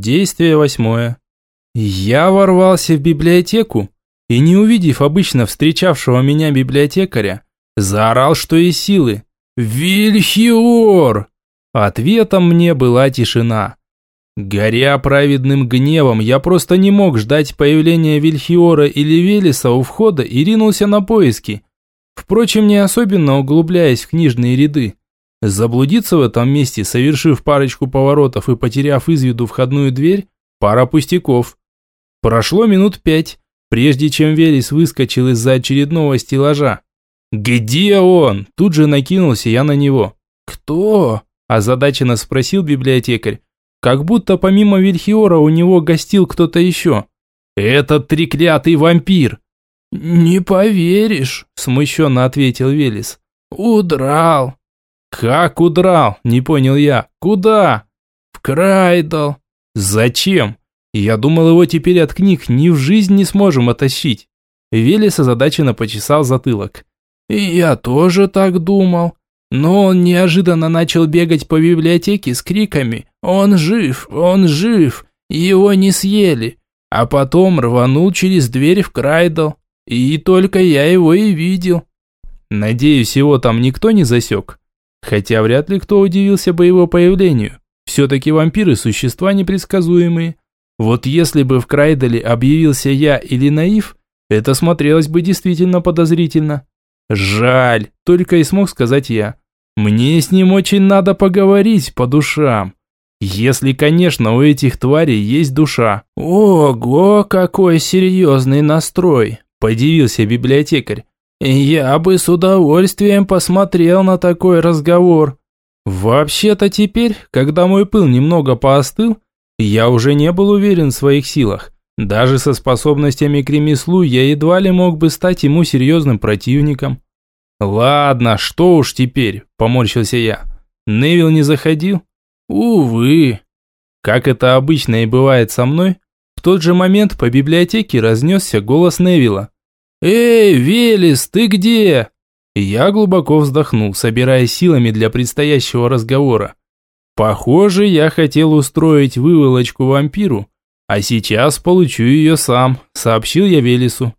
Действие восьмое. Я ворвался в библиотеку и, не увидев обычно встречавшего меня библиотекаря, заорал, что из силы. «Вильхиор!» Ответом мне была тишина. Горя праведным гневом, я просто не мог ждать появления Вильхиора или Велеса у входа и ринулся на поиски. Впрочем, не особенно углубляясь в книжные ряды. Заблудиться в этом месте, совершив парочку поворотов и потеряв из виду входную дверь, пара пустяков. Прошло минут пять, прежде чем Велес выскочил из-за очередного стеллажа. «Где он?» Тут же накинулся я на него. «Кто?» – озадаченно спросил библиотекарь. Как будто помимо Вильхиора у него гостил кто-то еще. «Этот треклятый вампир!» «Не поверишь», – смущенно ответил Велес. «Удрал». «Как удрал?» – не понял я. «Куда?» «В Крайдл». «Зачем?» Я думал, его теперь от книг ни в жизнь не сможем оттащить. Велес озадаченно почесал затылок. «И я тоже так думал. Но он неожиданно начал бегать по библиотеке с криками «Он жив! Он жив! Его не съели!» А потом рванул через дверь в Крайдл. И только я его и видел. Надеюсь, его там никто не засек. Хотя вряд ли кто удивился бы его появлению. Все-таки вампиры – существа непредсказуемые. Вот если бы в Крайдале объявился я или Наив, это смотрелось бы действительно подозрительно. Жаль, только и смог сказать я. Мне с ним очень надо поговорить по душам. Если, конечно, у этих тварей есть душа. Ого, какой серьезный настрой, подивился библиотекарь. Я бы с удовольствием посмотрел на такой разговор. Вообще-то теперь, когда мой пыл немного поостыл, я уже не был уверен в своих силах. Даже со способностями к ремеслу я едва ли мог бы стать ему серьезным противником. «Ладно, что уж теперь», – поморщился я. «Невил не заходил?» «Увы». Как это обычно и бывает со мной, в тот же момент по библиотеке разнесся голос Невила. «Эй, Велес, ты где?» Я глубоко вздохнул, собирая силами для предстоящего разговора. Похоже, я хотел устроить выволочку вампиру, а сейчас получу ее сам, сообщил я Велесу.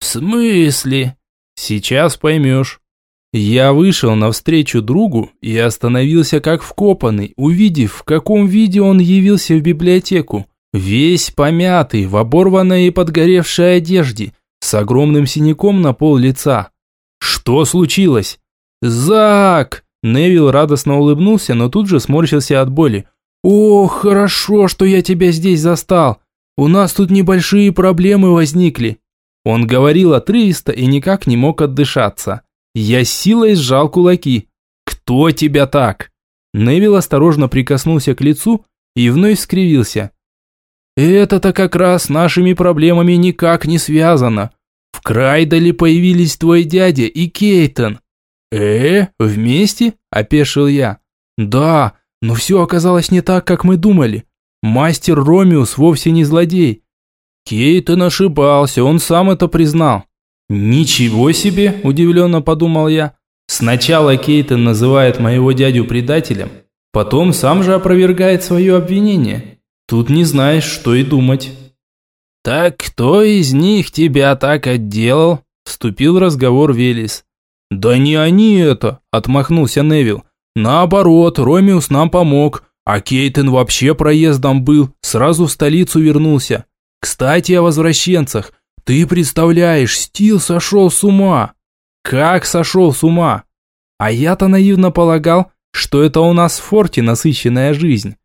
В смысле? Сейчас поймешь. Я вышел навстречу другу и остановился как вкопанный, увидев, в каком виде он явился в библиотеку. Весь помятый, в оборванной и подгоревшей одежде, с огромным синяком на пол лица. Что случилось? «Зак!» Невил радостно улыбнулся, но тут же сморщился от боли. «О, хорошо, что я тебя здесь застал. У нас тут небольшие проблемы возникли». Он говорил отрывисто и никак не мог отдышаться. Я силой сжал кулаки. «Кто тебя так?» Невил осторожно прикоснулся к лицу и вновь скривился. «Это-то как раз с нашими проблемами никак не связано. В Крайдале появились твой дядя и Кейтон. «Э, вместе?» – опешил я. «Да, но все оказалось не так, как мы думали. Мастер Ромеус вовсе не злодей». Кейтон ошибался, он сам это признал. «Ничего себе!» – удивленно подумал я. «Сначала Кейтон называет моего дядю предателем, потом сам же опровергает свое обвинение. Тут не знаешь, что и думать». «Так кто из них тебя так отделал?» – вступил разговор Велес. «Да не они это!» – отмахнулся Невил. «Наоборот, Ромеус нам помог, а Кейтен вообще проездом был, сразу в столицу вернулся. Кстати, о возвращенцах. Ты представляешь, Стил сошел с ума!» «Как сошел с ума?» А я-то наивно полагал, что это у нас в форте насыщенная жизнь.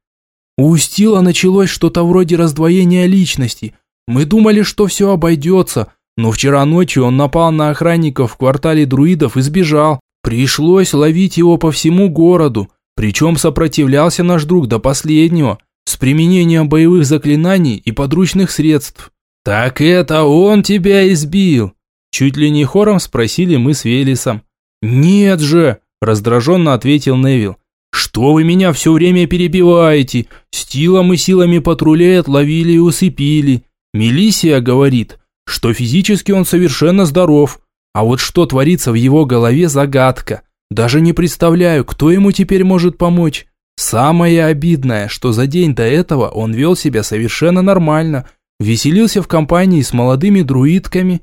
У Стила началось что-то вроде раздвоения личности. Мы думали, что все обойдется, но вчера ночью он напал на охранников в квартале друидов и сбежал. Пришлось ловить его по всему городу, причем сопротивлялся наш друг до последнего, с применением боевых заклинаний и подручных средств. «Так это он тебя избил?» Чуть ли не хором спросили мы с Велесом. «Нет же!» – раздраженно ответил Невил. «Что вы меня все время перебиваете? Стилом и силами патрулей отловили и усыпили. Мелисия говорит, что физически он совершенно здоров, а вот что творится в его голове загадка. Даже не представляю, кто ему теперь может помочь. Самое обидное, что за день до этого он вел себя совершенно нормально, веселился в компании с молодыми друидками.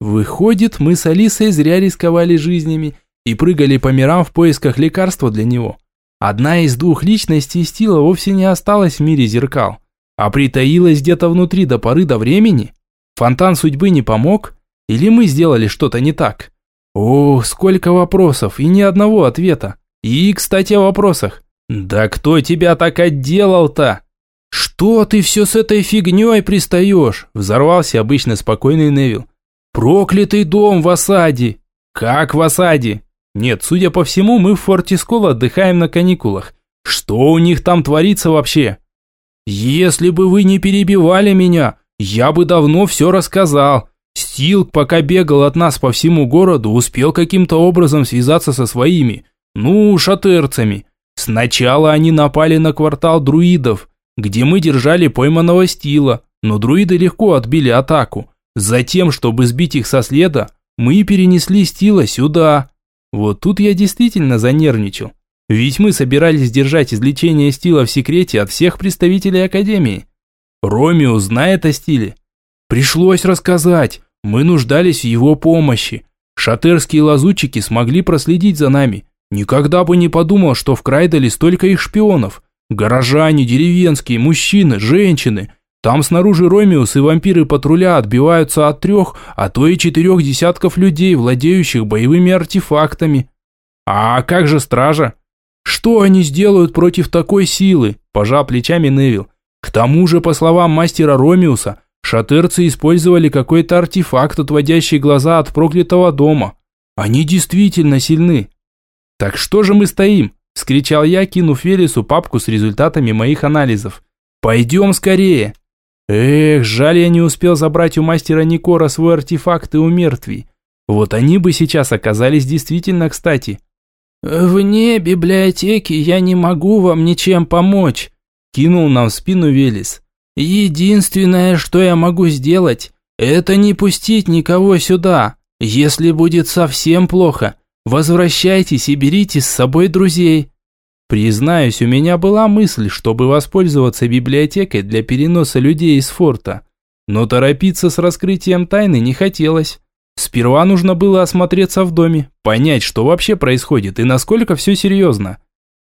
Выходит, мы с Алисой зря рисковали жизнями и прыгали по мирам в поисках лекарства для него. Одна из двух личностей Стила вовсе не осталась в мире зеркал, а притаилась где-то внутри до поры до времени. Фонтан судьбы не помог? Или мы сделали что-то не так? О, сколько вопросов и ни одного ответа. И, кстати, о вопросах. Да кто тебя так отделал-то? Что ты все с этой фигней пристаешь? Взорвался обычно спокойный Невил. Проклятый дом в осаде. Как в осаде? Нет, судя по всему, мы в форте Скол отдыхаем на каникулах. Что у них там творится вообще? Если бы вы не перебивали меня, я бы давно все рассказал. Стилк, пока бегал от нас по всему городу, успел каким-то образом связаться со своими, ну, шатерцами. Сначала они напали на квартал друидов, где мы держали пойманного Стила, но друиды легко отбили атаку. Затем, чтобы сбить их со следа, мы перенесли Стила сюда. Вот тут я действительно занервничал. Ведь мы собирались держать излечение Стила в секрете от всех представителей Академии. Ромео знает о Стиле. Пришлось рассказать. Мы нуждались в его помощи. Шатерские лазутчики смогли проследить за нами. Никогда бы не подумал, что в Крайдале столько их шпионов. Горожане, деревенские, мужчины, женщины. Там снаружи Ромеус и вампиры патруля отбиваются от трех, а то и четырех десятков людей, владеющих боевыми артефактами. А как же стража? Что они сделают против такой силы? Пожал плечами Невил. К тому же, по словам мастера Ромеуса, Шатерцы использовали какой-то артефакт, отводящий глаза от проклятого дома. Они действительно сильны. Так что же мы стоим? Скричал я, кинув Велесу папку с результатами моих анализов. Пойдем скорее. Эх, жаль, я не успел забрать у мастера Никора свой артефакт и у мертвей. Вот они бы сейчас оказались действительно кстати. «Вне библиотеки я не могу вам ничем помочь», кинул нам в спину Велес. Единственное, что я могу сделать, это не пустить никого сюда. Если будет совсем плохо, возвращайтесь и берите с собой друзей. Признаюсь, у меня была мысль, чтобы воспользоваться библиотекой для переноса людей из форта. Но торопиться с раскрытием тайны не хотелось. Сперва нужно было осмотреться в доме, понять, что вообще происходит и насколько все серьезно.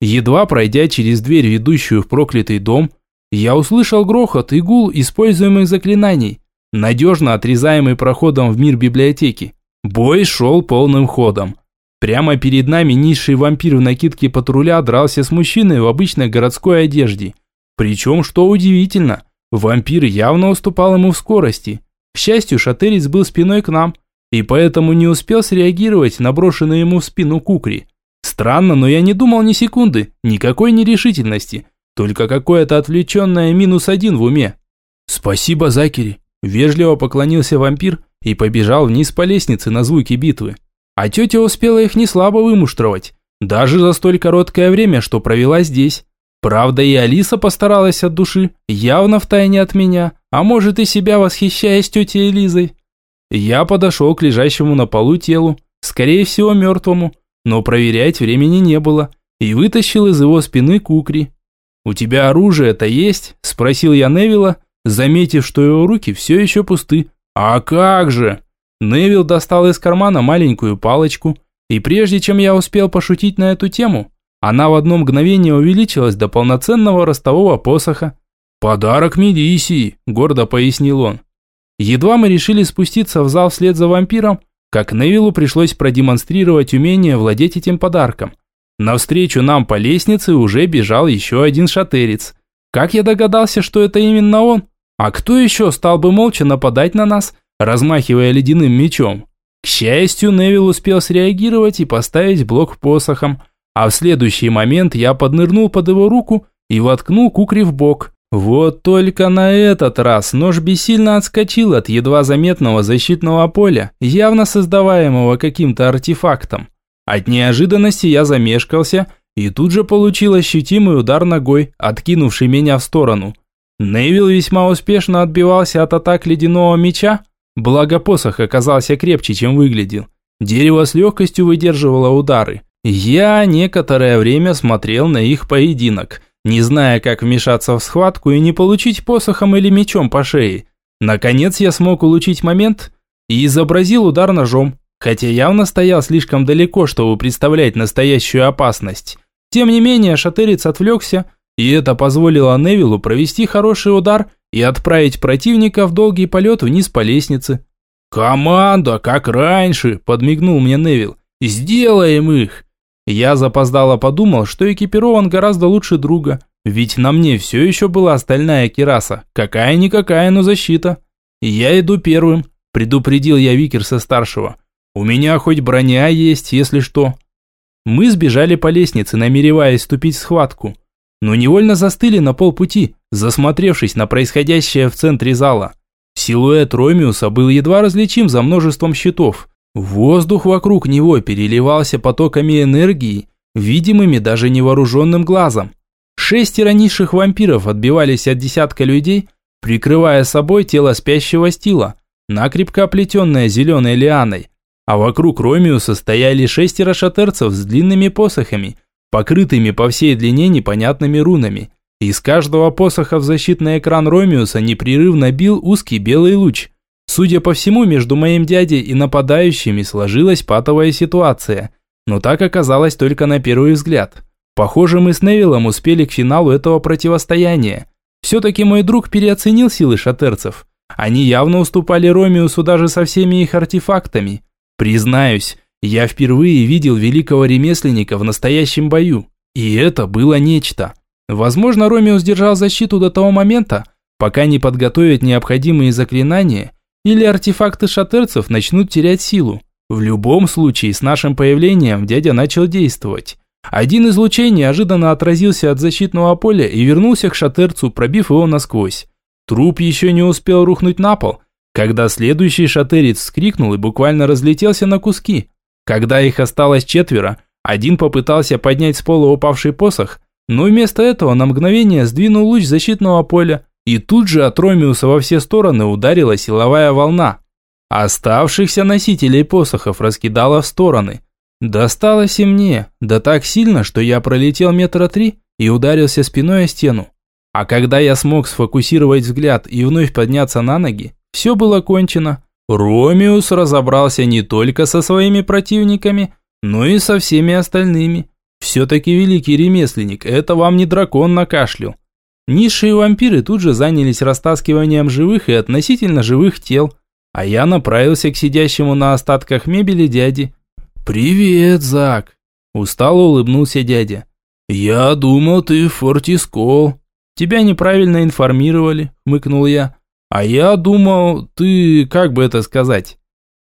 Едва пройдя через дверь, ведущую в проклятый дом, я услышал грохот и гул используемых заклинаний, надежно отрезаемый проходом в мир библиотеки. Бой шел полным ходом. Прямо перед нами низший вампир в накидке патруля дрался с мужчиной в обычной городской одежде. Причем, что удивительно, вампир явно уступал ему в скорости. К счастью, шатерец был спиной к нам, и поэтому не успел среагировать на брошенную ему в спину кукри. Странно, но я не думал ни секунды, никакой нерешительности – только какое-то отвлеченное минус один в уме. «Спасибо, Закери!» Вежливо поклонился вампир и побежал вниз по лестнице на звуки битвы. А тетя успела их не слабо вымуштровать, даже за столь короткое время, что провела здесь. Правда, и Алиса постаралась от души, явно втайне от меня, а может и себя восхищаясь тетей Элизой. Я подошел к лежащему на полу телу, скорее всего мертвому, но проверять времени не было, и вытащил из его спины кукри, «У тебя оружие-то есть?» – спросил я Невилла, заметив, что его руки все еще пусты. «А как же?» Невил достал из кармана маленькую палочку, и прежде чем я успел пошутить на эту тему, она в одно мгновение увеличилась до полноценного ростового посоха. «Подарок Медисии», – гордо пояснил он. Едва мы решили спуститься в зал вслед за вампиром, как Невилу пришлось продемонстрировать умение владеть этим подарком – Навстречу нам по лестнице уже бежал еще один шатерец. Как я догадался, что это именно он? А кто еще стал бы молча нападать на нас, размахивая ледяным мечом? К счастью, Невил успел среагировать и поставить блок посохом, а в следующий момент я поднырнул под его руку и воткнул кукри в бок. Вот только на этот раз нож бессильно отскочил от едва заметного защитного поля, явно создаваемого каким-то артефактом. От неожиданности я замешкался и тут же получил ощутимый удар ногой, откинувший меня в сторону. Невил весьма успешно отбивался от атак ледяного меча, благо посох оказался крепче, чем выглядел. Дерево с легкостью выдерживало удары. Я некоторое время смотрел на их поединок, не зная, как вмешаться в схватку и не получить посохом или мечом по шее. Наконец я смог улучшить момент и изобразил удар ножом, хотя явно стоял слишком далеко, чтобы представлять настоящую опасность. Тем не менее, шатырец отвлекся, и это позволило Невилу провести хороший удар и отправить противника в долгий полет вниз по лестнице. «Команда, как раньше!» – подмигнул мне Невил. «Сделаем их!» Я запоздало подумал, что экипирован гораздо лучше друга, ведь на мне все еще была стальная кераса, какая-никакая, но защита. «Я иду первым», – предупредил я Викерса-старшего. «У меня хоть броня есть, если что». Мы сбежали по лестнице, намереваясь вступить в схватку, но невольно застыли на полпути, засмотревшись на происходящее в центре зала. Силуэт Ромеуса был едва различим за множеством щитов. Воздух вокруг него переливался потоками энергии, видимыми даже невооруженным глазом. Шестеро низших вампиров отбивались от десятка людей, прикрывая собой тело спящего стила, накрепко оплетенное зеленой лианой. А вокруг Ромеуса стояли шестеро шатерцев с длинными посохами, покрытыми по всей длине непонятными рунами. Из каждого посоха в защитный экран Ромеуса непрерывно бил узкий белый луч. Судя по всему, между моим дядей и нападающими сложилась патовая ситуация. Но так оказалось только на первый взгляд. Похоже, мы с Невилом успели к финалу этого противостояния. Все-таки мой друг переоценил силы шатерцев. Они явно уступали Ромеусу даже со всеми их артефактами. Признаюсь, я впервые видел великого ремесленника в настоящем бою. И это было нечто. Возможно, Ромеус держал защиту до того момента, пока не подготовит необходимые заклинания, или артефакты шатерцев начнут терять силу. В любом случае, с нашим появлением дядя начал действовать. Один из лучей неожиданно отразился от защитного поля и вернулся к шатерцу, пробив его насквозь. Труп еще не успел рухнуть на пол, когда следующий шатерец вскрикнул и буквально разлетелся на куски. Когда их осталось четверо, один попытался поднять с пола упавший посох, но вместо этого на мгновение сдвинул луч защитного поля, и тут же от Ромеуса во все стороны ударила силовая волна. Оставшихся носителей посохов раскидало в стороны. Досталось и мне, да так сильно, что я пролетел метра три и ударился спиной о стену. А когда я смог сфокусировать взгляд и вновь подняться на ноги, все было кончено. Ромеус разобрался не только со своими противниками, но и со всеми остальными. Все-таки великий ремесленник, это вам не дракон накашлял. Низшие вампиры тут же занялись растаскиванием живых и относительно живых тел, а я направился к сидящему на остатках мебели дяде. «Привет, Зак!» – устало улыбнулся дядя. «Я думал, ты в Фортискол». «Тебя неправильно информировали», – мыкнул я. «А я думал, ты, как бы это сказать?»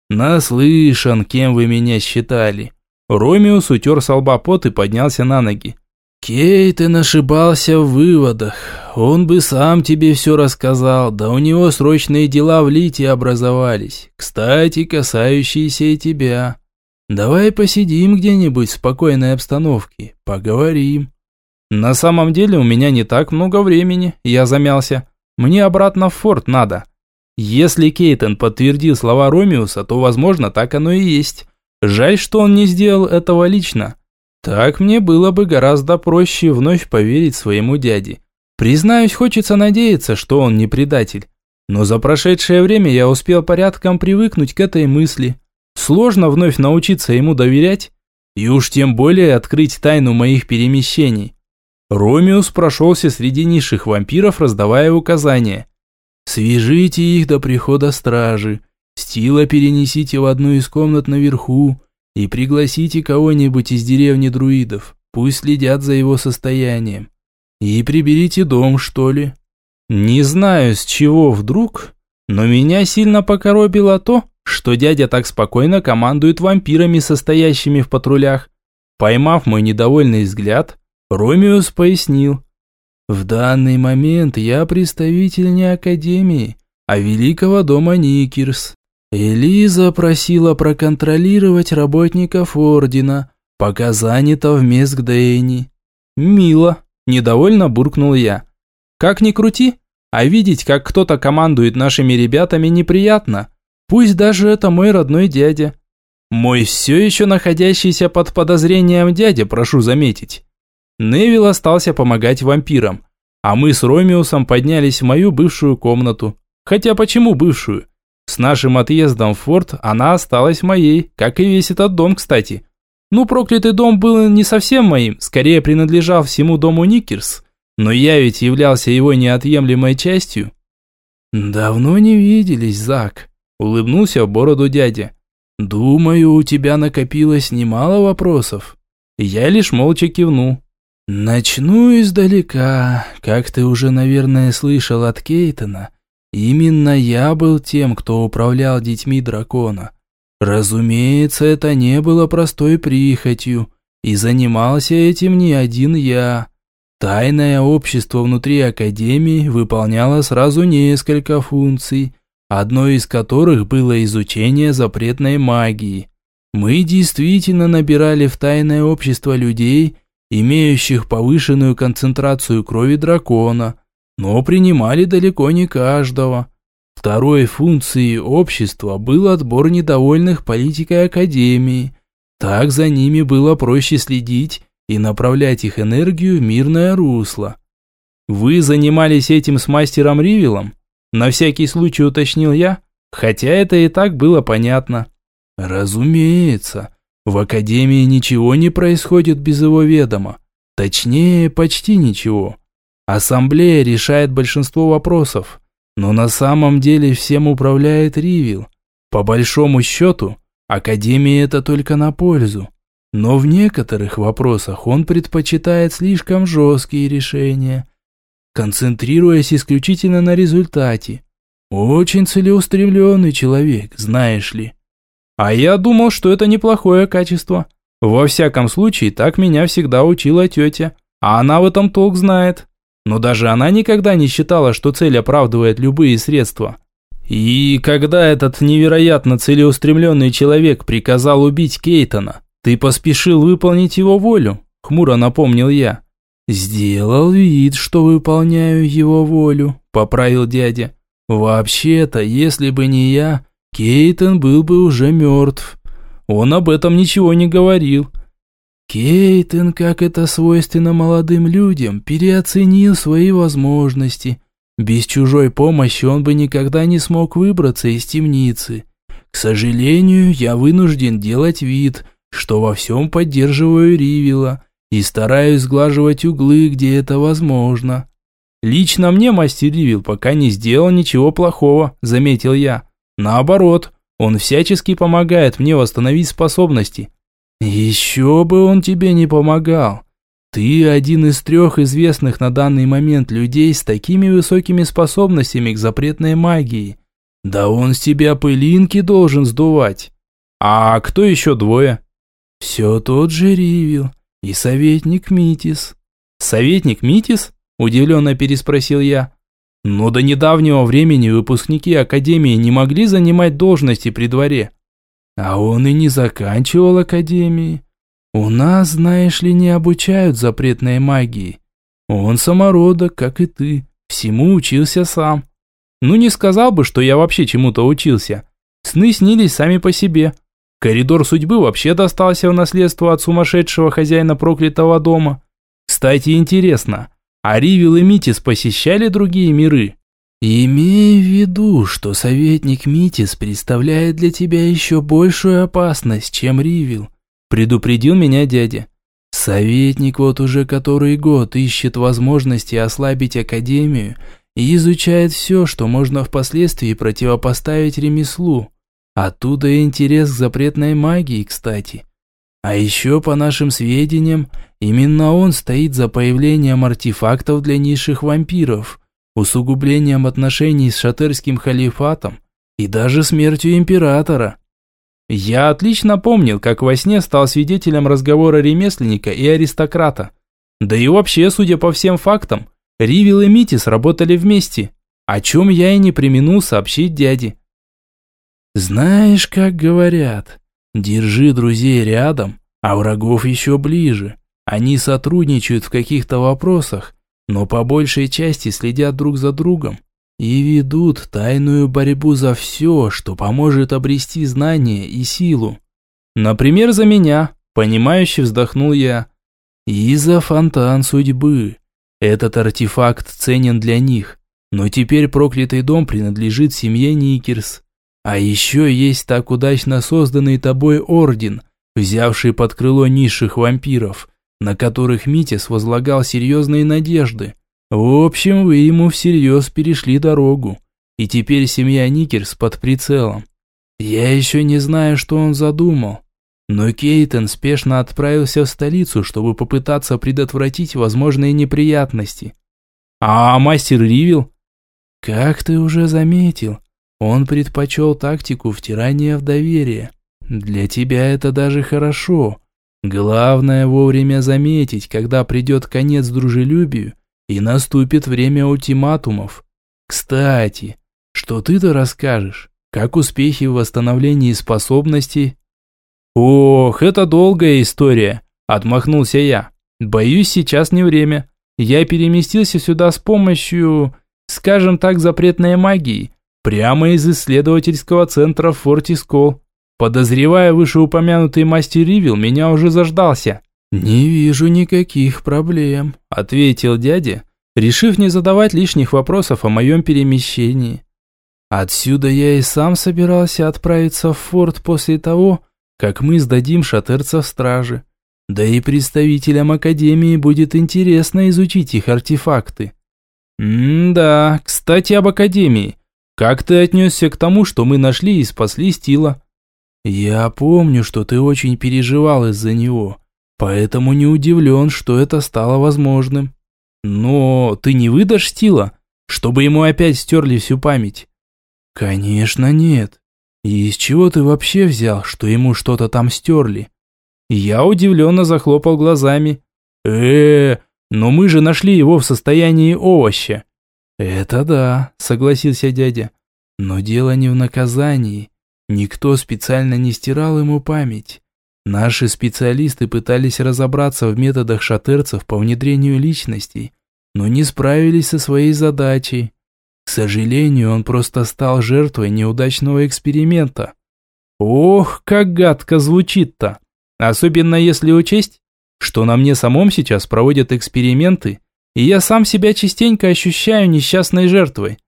«Наслышан, кем вы меня считали». Ромеус утер с лба пот и поднялся на ноги. Кейтен ошибался в выводах. Он бы сам тебе все рассказал, да у него срочные дела в Лите образовались, кстати, касающиеся и тебя. Давай посидим где-нибудь в спокойной обстановке, поговорим. На самом деле у меня не так много времени, я замялся. Мне обратно в форт надо. Если Кейтен подтвердил слова Ромеуса, то, возможно, так оно и есть. Жаль, что он не сделал этого лично. Так мне было бы гораздо проще вновь поверить своему дяде. Признаюсь, хочется надеяться, что он не предатель. Но за прошедшее время я успел порядком привыкнуть к этой мысли. Сложно вновь научиться ему доверять, и уж тем более открыть тайну моих перемещений. Ромеус прошелся среди низших вампиров, раздавая указания. «Свяжите их до прихода стражи. Стила перенесите в одну из комнат наверху и пригласите кого-нибудь из деревни друидов. Пусть следят за его состоянием. И приберите дом, что ли». Не знаю, с чего вдруг, но меня сильно покоробило то, что дядя так спокойно командует вампирами, состоящими в патрулях. Поймав мой недовольный взгляд, Ромеус пояснил. «В данный момент я представитель не Академии, а Великого дома Никерс. Элиза просила проконтролировать работников Ордена, пока занята в Мескдейни». «Мило», – недовольно буркнул я. «Как ни крути, а видеть, как кто-то командует нашими ребятами, неприятно. Пусть даже это мой родной дядя. Мой все еще находящийся под подозрением дядя, прошу заметить. Невил остался помогать вампирам, а мы с Ромеусом поднялись в мою бывшую комнату. Хотя почему бывшую? С нашим отъездом в форт она осталась моей, как и весь этот дом, кстати. Ну, проклятый дом был не совсем моим, скорее принадлежал всему дому Никерс, но я ведь являлся его неотъемлемой частью. «Давно не виделись, Зак», – улыбнулся в бороду дядя. «Думаю, у тебя накопилось немало вопросов». Я лишь молча кивнул. «Начну издалека. Как ты уже, наверное, слышал от Кейтона, именно я был тем, кто управлял детьми дракона. Разумеется, это не было простой прихотью, и занимался этим не один я. Тайное общество внутри Академии выполняло сразу несколько функций, одной из которых было изучение запретной магии. Мы действительно набирали в тайное общество людей, имеющих повышенную концентрацию крови дракона, но принимали далеко не каждого. Второй функцией общества был отбор недовольных политикой Академии. Так за ними было проще следить и направлять их энергию в мирное русло. «Вы занимались этим с мастером Ривелом?» На всякий случай уточнил я, хотя это и так было понятно. «Разумеется, в Академии ничего не происходит без его ведома. Точнее, почти ничего. Ассамблея решает большинство вопросов, но на самом деле всем управляет Ривил. По большому счету, Академии это только на пользу. Но в некоторых вопросах он предпочитает слишком жесткие решения, концентрируясь исключительно на результате. Очень целеустремленный человек, знаешь ли. А я думал, что это неплохое качество. Во всяком случае, так меня всегда учила тетя. А она в этом толк знает. Но даже она никогда не считала, что цель оправдывает любые средства. И когда этот невероятно целеустремленный человек приказал убить Кейтона, ты поспешил выполнить его волю, хмуро напомнил я. Сделал вид, что выполняю его волю, поправил дядя. Вообще-то, если бы не я, Кейтон был бы уже мертв. Он об этом ничего не говорил. Кейтон, как это свойственно молодым людям, переоценил свои возможности. Без чужой помощи он бы никогда не смог выбраться из темницы. К сожалению, я вынужден делать вид, что во всем поддерживаю Ривила и стараюсь сглаживать углы, где это возможно. Лично мне мастер Ривил пока не сделал ничего плохого, заметил я. Наоборот, он всячески помогает мне восстановить способности. Еще бы он тебе не помогал. Ты один из трех известных на данный момент людей с такими высокими способностями к запретной магии. Да он с тебя пылинки должен сдувать. А кто еще двое? Все тот же Ривил и советник Митис. Советник Митис? Удивленно переспросил я. Но до недавнего времени выпускники Академии не могли занимать должности при дворе. А он и не заканчивал Академии. У нас, знаешь ли, не обучают запретной магии. Он самородок, как и ты, всему учился сам. Ну не сказал бы, что я вообще чему-то учился. Сны снились сами по себе. Коридор судьбы вообще достался в наследство от сумасшедшего хозяина проклятого дома. Кстати, интересно, а Ривил и Митис посещали другие миры? Имей в виду, что советник Митис представляет для тебя еще большую опасность, чем Ривил, предупредил меня дядя. Советник вот уже который год ищет возможности ослабить Академию и изучает все, что можно впоследствии противопоставить ремеслу. Оттуда интерес к запретной магии, кстати. А еще, по нашим сведениям, именно он стоит за появлением артефактов для низших вампиров, усугублением отношений с шатерским халифатом и даже смертью императора. Я отлично помнил, как во сне стал свидетелем разговора ремесленника и аристократа. Да и вообще, судя по всем фактам, Ривил и Митис работали вместе, о чем я и не применул сообщить дяде. «Знаешь, как говорят, Держи друзей рядом, а врагов еще ближе. Они сотрудничают в каких-то вопросах, но по большей части следят друг за другом и ведут тайную борьбу за все, что поможет обрести знания и силу. Например, за меня, понимающе вздохнул я. И за фонтан судьбы. Этот артефакт ценен для них. Но теперь проклятый дом принадлежит семье Никерс. А еще есть так удачно созданный тобой орден, взявший под крыло низших вампиров, на которых Митис возлагал серьезные надежды. В общем, вы ему всерьез перешли дорогу. И теперь семья Никерс под прицелом. Я еще не знаю, что он задумал. Но Кейтон спешно отправился в столицу, чтобы попытаться предотвратить возможные неприятности. А мастер Ривил? Как ты уже заметил, он предпочел тактику втирания в доверие. Для тебя это даже хорошо. Главное вовремя заметить, когда придет конец дружелюбию и наступит время ультиматумов. Кстати, что ты-то расскажешь? Как успехи в восстановлении способностей? Ох, это долгая история, отмахнулся я. Боюсь, сейчас не время. Я переместился сюда с помощью, скажем так, запретной магии, прямо из исследовательского центра Фортискол. Подозревая вышеупомянутый мастер Ривил, меня уже заждался. «Не вижу никаких проблем», – ответил дядя, решив не задавать лишних вопросов о моем перемещении. Отсюда я и сам собирался отправиться в форт после того, как мы сдадим шатерцев стражи. Да и представителям Академии будет интересно изучить их артефакты. М-да, кстати об Академии. Как ты отнесся к тому, что мы нашли и спасли Стила? Я помню, что ты очень переживал из-за него, поэтому не удивлен, что это стало возможным. Но ты не выдашь Стила, чтобы ему опять стерли всю память? «Конечно нет. И из чего ты вообще взял, что ему что-то там стерли?» Я удивленно захлопал глазами. э но мы же нашли его в состоянии овоща». «Это да», — согласился дядя. «Но дело не в наказании. Никто специально не стирал ему память. Наши специалисты пытались разобраться в методах шатерцев по внедрению личностей, но не справились со своей задачей. К сожалению, он просто стал жертвой неудачного эксперимента. Ох, как гадко звучит-то. Особенно если учесть, что на мне самом сейчас проводят эксперименты, и я сам себя частенько ощущаю несчастной жертвой.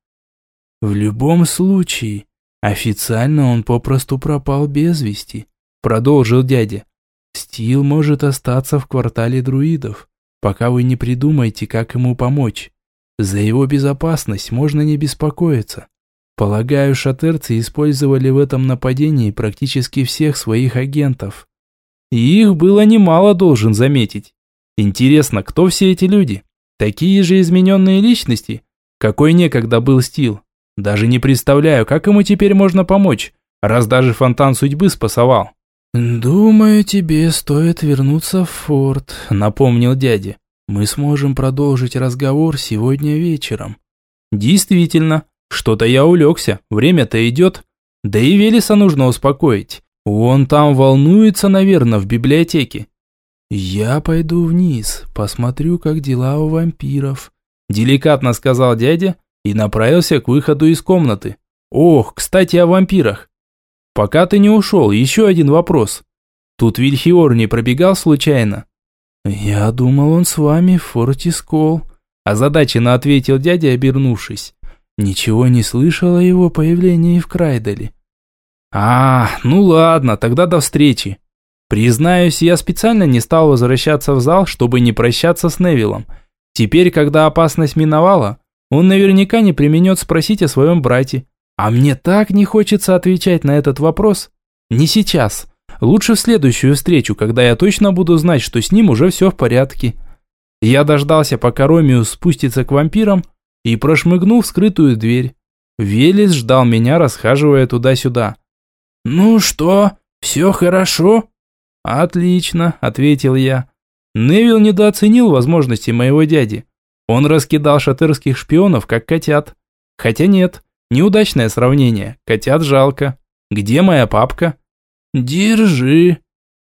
В любом случае, официально он попросту пропал без вести, продолжил дядя. Стил может остаться в квартале друидов, пока вы не придумаете, как ему помочь. За его безопасность можно не беспокоиться. Полагаю, шатерцы использовали в этом нападении практически всех своих агентов. И их было немало, должен заметить. Интересно, кто все эти люди? Такие же измененные личности? Какой некогда был Стил? Даже не представляю, как ему теперь можно помочь, раз даже фонтан судьбы спасовал. «Думаю, тебе стоит вернуться в форт», — напомнил дядя. Мы сможем продолжить разговор сегодня вечером. Действительно, что-то я улегся, время-то идет. Да и Велеса нужно успокоить. Он там волнуется, наверное, в библиотеке. Я пойду вниз, посмотрю, как дела у вампиров. Деликатно сказал дядя и направился к выходу из комнаты. Ох, кстати, о вампирах. Пока ты не ушел, еще один вопрос. Тут Вильхиор не пробегал случайно? «Я думал, он с вами в форте Скол», – озадаченно ответил дядя, обернувшись. «Ничего не слышал о его появлении в Крайдале». «А, ну ладно, тогда до встречи». Признаюсь, я специально не стал возвращаться в зал, чтобы не прощаться с Невилом. Теперь, когда опасность миновала, он наверняка не применет спросить о своем брате. А мне так не хочется отвечать на этот вопрос. Не сейчас. Лучше в следующую встречу, когда я точно буду знать, что с ним уже все в порядке. Я дождался, пока Ромеус спустится к вампирам и прошмыгнул в скрытую дверь. Велес ждал меня, расхаживая туда-сюда. «Ну что, все хорошо?» «Отлично», — ответил я. Невил недооценил возможности моего дяди. Он раскидал шатерских шпионов, как котят. Хотя нет, неудачное сравнение, котят жалко. Где моя папка? «Держи».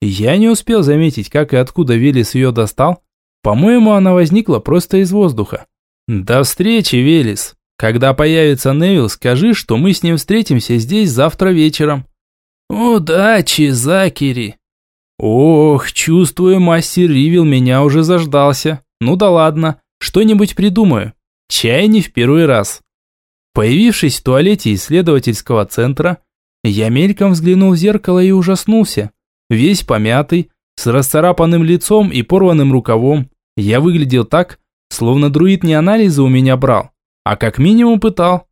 Я не успел заметить, как и откуда Велес ее достал. По-моему, она возникла просто из воздуха. «До встречи, Велес. Когда появится Невил, скажи, что мы с ним встретимся здесь завтра вечером». «Удачи, Закери!» Ох, чувствую, мастер Ривил меня уже заждался. Ну да ладно, что-нибудь придумаю. Чай не в первый раз. Появившись в туалете исследовательского центра, я мельком взглянул в зеркало и ужаснулся. Весь помятый, с расцарапанным лицом и порванным рукавом, я выглядел так, словно друид не анализы у меня брал, а как минимум пытал.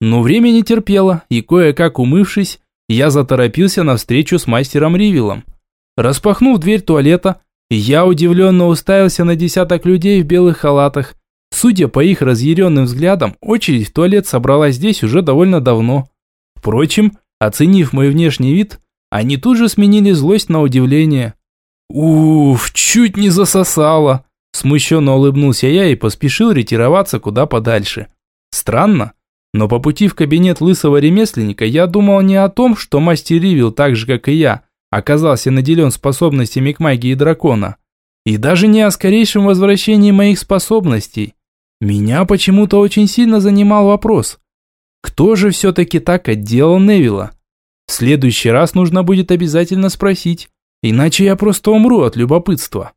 Но время не терпело, и кое-как умывшись, я заторопился на встречу с мастером Ривилом. Распахнув дверь туалета, я удивленно уставился на десяток людей в белых халатах. Судя по их разъяренным взглядам, очередь в туалет собралась здесь уже довольно давно. Впрочем, оценив мой внешний вид, они тут же сменили злость на удивление. «Уф, чуть не засосало!» Смущенно улыбнулся я и поспешил ретироваться куда подальше. Странно, но по пути в кабинет лысого ремесленника я думал не о том, что мастер Ривил так же, как и я, оказался наделен способностями к магии дракона. И даже не о скорейшем возвращении моих способностей. Меня почему-то очень сильно занимал вопрос. Кто же все-таки так отделал Невилла? В следующий раз нужно будет обязательно спросить, иначе я просто умру от любопытства.